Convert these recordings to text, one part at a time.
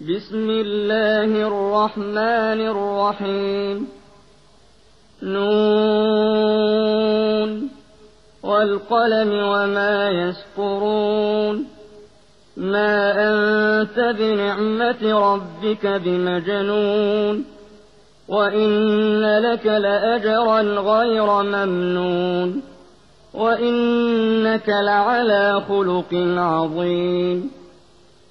بسم الله الرحمن الرحيم. نون. والقلم وما يسطرون. ما أنت بنعمة ربك بمجنون. وإن لك لأجرا غير ممنون. وإنك لعلى خلق عظيم.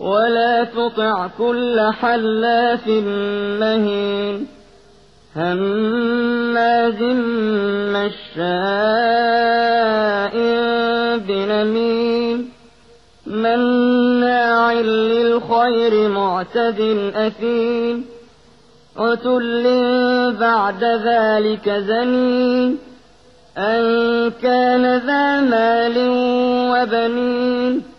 ولا تطع كل حلاف مهين هماز مشاء بنميم مناع للخير معتد أثيم عتل بعد ذلك زنين أن كان ذا مال وبنين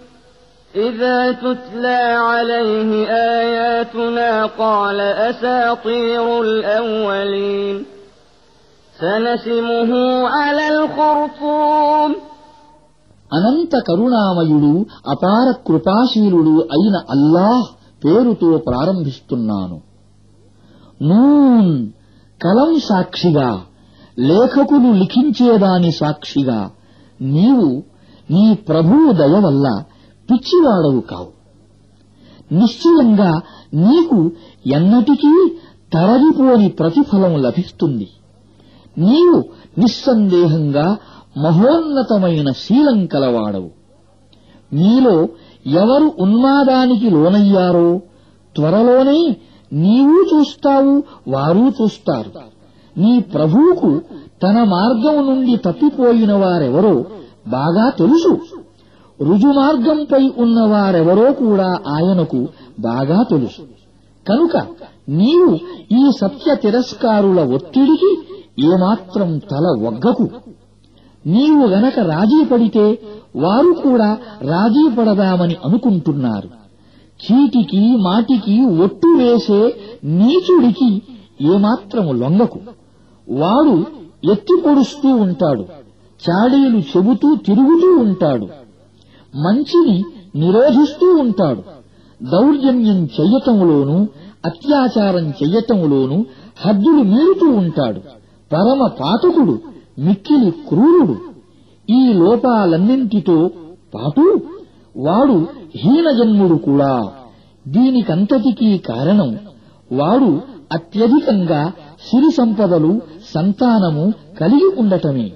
إذا تتلى عليه آياتنا قال أساطير الأولين سنسمه على الخرطوم అనంత కరుణామయుడు అపార కృపాశీలుడు అయిన అల్లాహ్ పేరుతో ప్రారంభిస్తున్నాను నూన్ కలం సాక్షిగా లేఖకులు లిఖించేదాని సాక్షిగా నీవు నీ ప్రభువు దయ వల్ల పిచ్చివాడవు కావు. నిశ్చయంగా నీకు ఎన్నటికీ తరలిపోని ప్రతిఫలం లభిస్తుంది. నీవు నిస్సందేహంగా మహోన్నతమైన శీలం కలవాడవు. మీలో ఎవరు ఉన్మాదానికి లోనయ్యారో త్వరలోనే నీవు చూస్తావు వారూ చూస్తారు. నీ ప్రభువుకు తన మార్గం నుండి తప్పిపోయిన వారెవరో బాగా తెలుసు. రుజుమార్గంపై ఉన్నవారెవరో కూడా ఆయనకు బాగా తెలుసు. కనుక నీవు ఈ సత్య తిరస్కారుల ఒత్తిడికి ఏమాత్రం తల ఒగ్గకు. నీవు గనక రాజీ పడితే వారు కూడా రాజీ పడదామని అనుకుంటున్నారు. చీటికి మాటికి ఒట్టు వేసే నీచుడికి ఏమాత్రము లొంగకు. వాడు ఎత్తి పొడుస్తూ ఉంటాడు. చాడీలు చెబుతూ తిరుగుతూ ఉంటాడు. మంచిని నిరోధిస్తూ ఉంటాడు. దౌర్జన్యం చెయ్యటంలోనూ అత్యాచారం చెయ్యటంలోనూ హద్దులు మీరుతూ ఉంటాడు. పరమ పాతకుడు మిక్కిలి క్రూరుడు. ఈ లోపాలన్నింటితో పాటు వాడు హీనజన్ముడు కూడా. దీనికంతటికీ కారణం వాడు అత్యధికంగా సిరి సంపదలు సంతానము కలిగి ఉండటమే.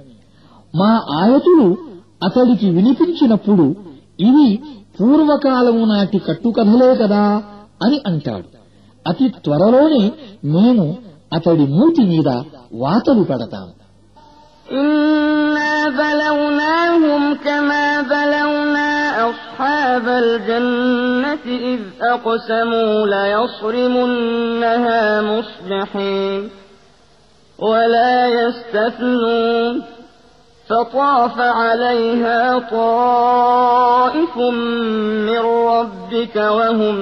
మా ఆయతులు అతడికి వినిపించినప్పుడు ఇవి పూర్వకాలము నాటి కట్టుకథలే కదా అని అంటాడు అతి త్వరలోనే మేము అతడి మూతి మీద వాతలు పెడతాము إنا بلوناهم كما بلونا أصحاب الجنة إذ أقسموا ليصرمنها مصبحين ولا يستثنون فطاف عليها طائف من ربك وهم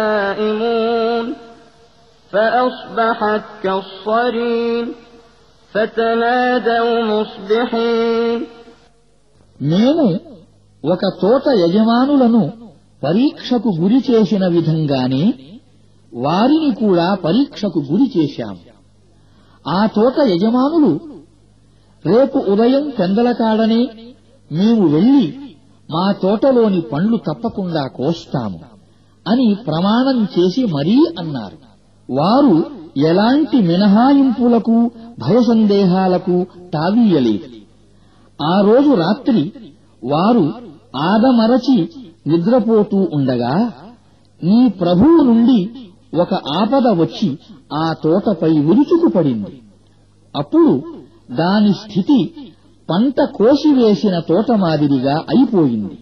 نائمون فأصبحت كالصريم فتنادوا مصبحين మేము ఒక తోట యజమానులను పరీక్షకు గురి చేసిన విధంగానే వారిని కూడా పరీక్షకు గురి చేశాం ఆ తోట యజమానులు రేపు ఉదయం పెందలకాడనే మేము వెళ్ళి మా తోటలోని పండ్లు తప్పకుండా కోస్తాము అని ప్రమాణం చేసి మరీ అన్నారు. వారు ఎలాంటి మినహాయింపులకు భయసందేహాలకు తావీయలేదు ఆ రోజు రాత్రి వారు ఆదమరచి నిద్రపోతూ ఉండగా నీ ప్రభువు నుండి ఒక ఆపద వచ్చి ఆ తోటపై విరుచుకుపడింది. అప్పుడు దాని స్థితి పంట కోసివేసిన తోట మాదిరిగా అయిపోయింది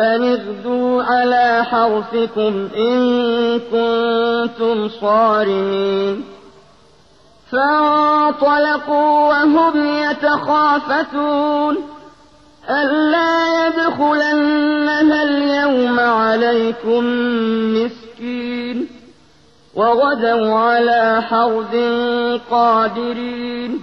أن اغدوا على حرثكم إن كنتم صارمين فانطلقوا وهم يتخافتون ألا يدخلنها اليوم عليكم مسكين وغدوا على حرد قادرين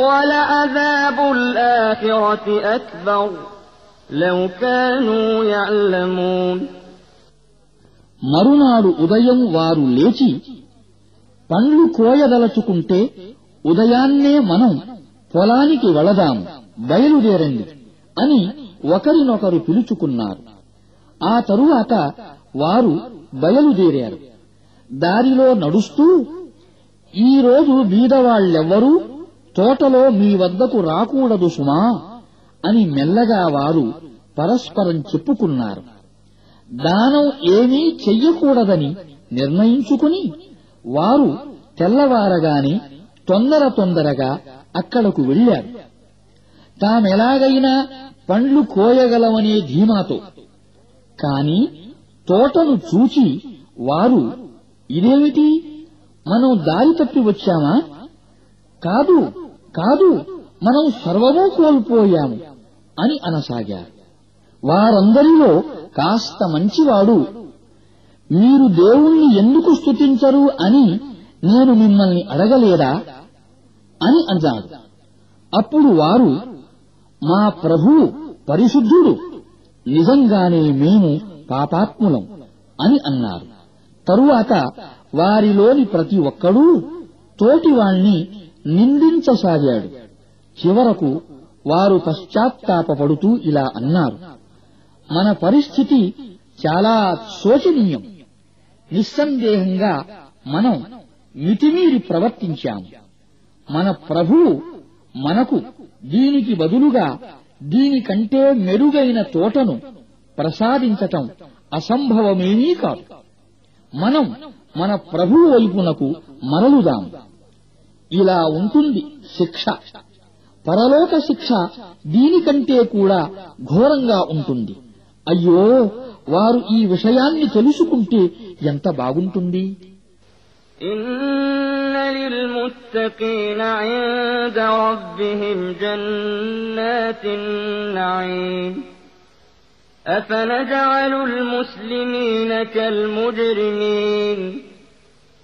ولعذاب الآخرة أكبر لو كانوا يعلمون మరునాడు ఉదయం వారు లేచి పండ్లు కోయదలచుకుంటే ఉదయాన్నే మనం పొలానికి వెళదాము బయలుదేరండి అని ఒకరినొకరు పిలుచుకున్నారు ఆ తరువాత వారు బయలుదేరారు దారిలో నడుస్తూ ఈ రోజు బీదవాళ్లెవ్వరూ తోటలో మీ వద్దకు రాకూడదు సుమా అని మెల్లగా వారు పరస్పరం చెప్పుకున్నారు. దానం ఏమీ చెయ్యకూడదని నిర్ణయించుకుని వారు తెల్లవారగానే తొందర తొందరగా అక్కడకు వెళ్ళారు తామెలాగైనా పండ్లు కోయగలమనే ధీమాతో. కాని తోటను చూచి వారు ఇదేమిటి? మనం దారి తప్పి వచ్చామా? కాదు కాదు మనం సర్వము కోల్పోయాము అని అనసాగారు. వారందరిలో కాస్త మంచివాడు మీరు దేవుణ్ణి ఎందుకు స్థుతించరు అని నేను మిమ్మల్ని అడగలేదా అని అన్నాడు అప్పుడు వారు మా ప్రభు పరిశుద్ధుడు నిజంగానే మేము పాపాత్ములం అని అన్నారు. తరువాత వారిలోని ప్రతి ఒక్కడూ తోటివాణ్ణి నిందించసాగాడు. చివరకు వారు పశ్చాత్తాపపడుతూ ఇలా అన్నారు మన పరిస్థితి చాలా శోచనీయం. నిస్సందేహంగా మనం మితిమీరి ప్రవర్తించాము. మన ప్రభువు మనకు దీనికి బదులుగా దీనికంటే మెరుగైన తోటను ప్రసాదించటం అసంభవమేమీ కాదు. మనం మన ప్రభువు వైపునకు మరలుదాము ఇలా ఉంటుంది శిక్ష పరలోక శిక్ష దీనికంటే కూడా ఘోరంగా ఉంటుంది అయ్యో వారు ఈ విషయాన్ని తెలుసుకుంటే ఎంత బాగుంటుంది إن للمتقين عند ربهم جنات النعيم أفنجعل المسلمين كالمجرمين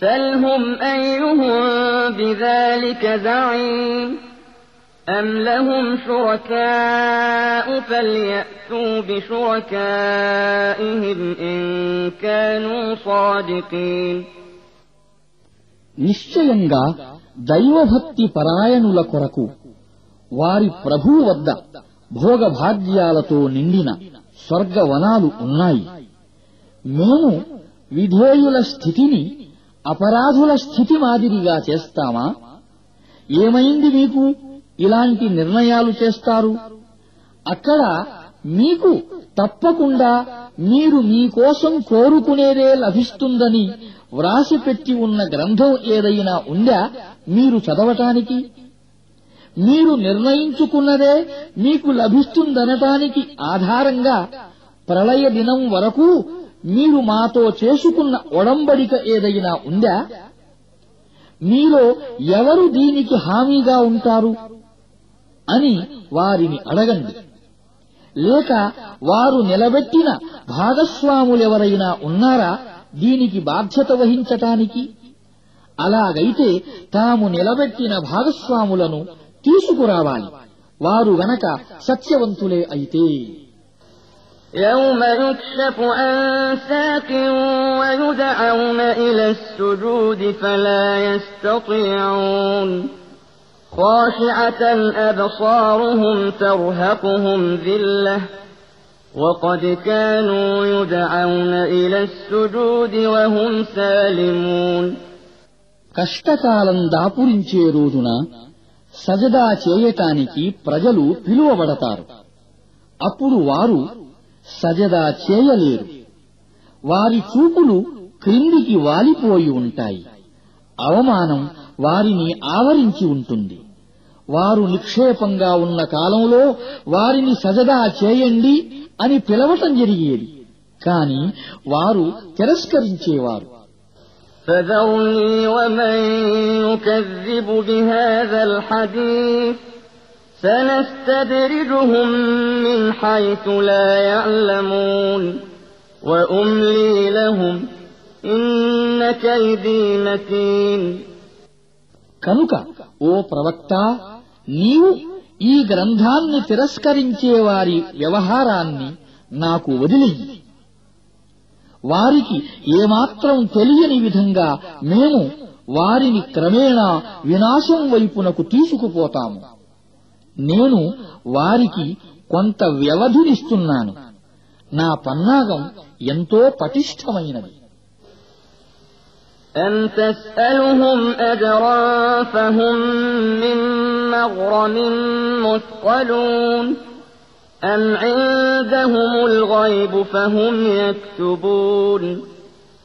سلهم أيهم بذلك زعيم أم لهم شركاء فليأتوا بشركائهم إن كانوا صادقين నిశ్చయంగా దైవభక్తి పరాయణుల కొరకు వారి ప్రభువు వద్ద భోగభాగ్యాలతో నిండిన స్వర్గవనాలు ఉన్నాయి మేము విధేయుల స్థితిని అపరాధుల స్థితి మాదిరిగా చేస్తామా? ఏమైంది మీకు? ఇలాంటి నిర్ణయాలు చేస్తారు? అక్కడ మీకు తప్పకుండా మీరు మీకోసం కోరుకునేదే లభిస్తుందని వ్రాసిపెట్టి ఉన్న గ్రంథం ఏదైనా ఉందా మీరు చదవటానికి? మీరు నిర్ణయించుకున్నదే మీకు లభిస్తుందనటానికి ఆధారంగా ప్రళయ దినం వరకు మీరు మాతో చేసుకున్న ఒడంబడిక ఏదైనా ఉందా? మీలో ఎవరు దీనికి హామీగా ఉంటారు? అని వారిని అడగండి. లేక వారు నిలబెట్టిన భాగస్వాములెవరైనా ఉన్నారా దీనికి బాధ్యత వహించటానికి? అలాగైతే తాము నిలబెట్టిన భాగస్వాములను తీసుకురావాలి. వారు గనక సత్యవంతులే అయితే. يوم يكشف عن ساق ويدعون إلى السجود فلا يستطيعون خاشعة أبصارهم ترهقهم ذلة وقد كانوا يدعون إلى السجود وهم سالمون కష్టకాలం దాపురించే రోజున సజదా చేయటానికి ప్రజలు పిలువబడతారు అప్పుడు వారు సజదా చేయలేరు వారి చూపులు క్రిందికి వాలిపోయి ఉంటాయి అవమానం వారిని ఆవరించి ఉంటుంది వారు నిక్షేపంగా ఉన్న కాలంలో వారిని సజదా చేయండి అని పిలవటం జరిగేది కాని వారు తిరస్కరించేవారు فذرني ومن يكذب بهذا الحديث سنستدرجهم من حيث لا يعلمون وأملي لهم إن كيدي متين కనుక ఓ ప్రవక్త నీవు ఈ గ్రంథాన్ని తిరస్కరించే వారి వ్యవహారాన్ని నాకు వదిలేయి వారికి ఏమాత్రం తెలియని విధంగా మేము వారిని క్రమేణా వినాశం వైపునకు తీసుకుపోతాము నేను వారికి కొంత వ్యవధినిస్తున్నాను నా పన్నాగం ఎంతో పటిష్టమైనది أم تسألهم أجرا فهم من مغرم مثقلون أم عندهم الغيب فهم يكتبون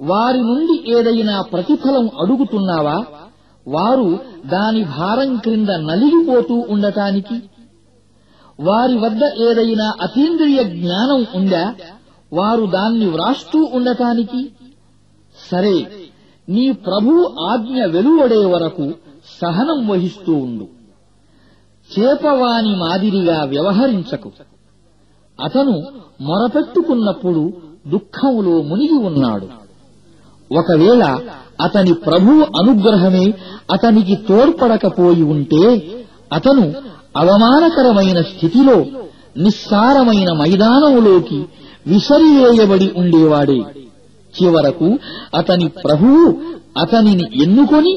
వారి నుండి ఏదైనా ప్రతిఫలం అడుగుతున్నావా? వారు దాని భారం క్రింద నలిగిపోతూ ఉండటానికి? వారి వద్ద ఏదైనా అతీంద్రియ జ్ఞానం ఉందా? వారు దాన్ని వ్రాస్తూ ఉండటానికి? సరే నీ ప్రభు ఆజ్ఞ వెలువడే వరకు సహనం వహిస్తూ ఉండు. చేపవాని మాదిరిగా వ్యవహరించకు. అతను మొరపెట్టుకున్నప్పుడు దుఃఖంలో మునిగి ఉన్నాడు. ఒకవేళ అతని ప్రభు అనుగ్రహమే అతనికి తోడ్పడకపోయి ఉంటే అతను అవమానకరమైన స్థితిలో నిస్సారమైన మైదానములోకి విసరివేయబడి ఉండేవాడే చివరకు అతని ప్రభువు అతనిని ఎన్నుకొని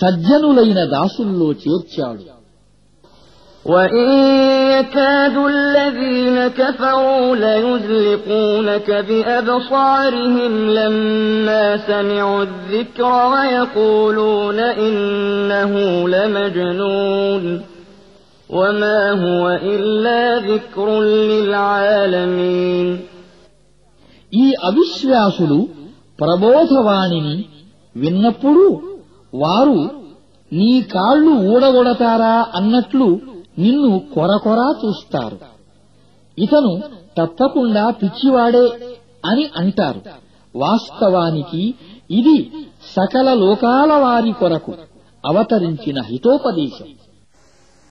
సజ్జనులైన దాసుల్లో చేర్చాడు وإن يكاد الذين كفروا ليزلقونك بأبصارهم لما سمعوا الذكر ويقولون إنه لمجنون وما هو إلا ذكر للعالمين ఈ అవిశ్వాసులు ప్రబోధవాణిని విన్నప్పుడు వారు నీ కాళ్ళు ఊడగొడతారా అన్నట్లు నిన్ను కొరకొరా చూస్తారు. ఇతను తప్పకుండా పిచ్చివాడే అని అంటారు. వాస్తవానికి ఇది సకల లోకాల వారి కొరకు అవతరించిన హితోపదేశం.